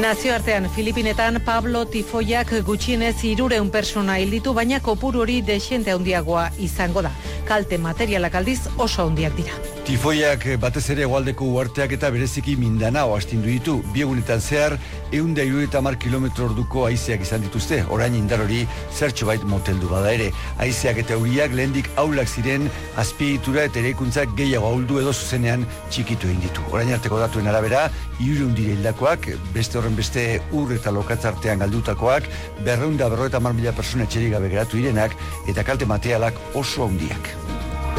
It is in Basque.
Nazioartean Filipinetan Pablo Tifoiak gutxienez irureun persona hilditu, baina kopuru hori desiente handiagoa izango da. Kalte materialak aldiz oso handiak dira. Tifoiak batez ere egualdeko uarteak eta bereziki mindanao astindu ditu. Biegunetan zehar, eunda iru eta mar kilometro orduko aizeak izan dituzte. Orain indar hori zertxo bait moteldu bada ere. Aizeak eta euriak lehendik aulak ziren azpiegitura eta ereikuntzak gehiago auldu edo zuzenean txikitu egin ditu. Orain arteko datuen arabera, irun dire hildakoak, beste horren beste ur eta lokatzartean galdutakoak, berreunda berro eta mar mila persona etxerik gabe geratu direnak, eta kalte materialak oso handiak.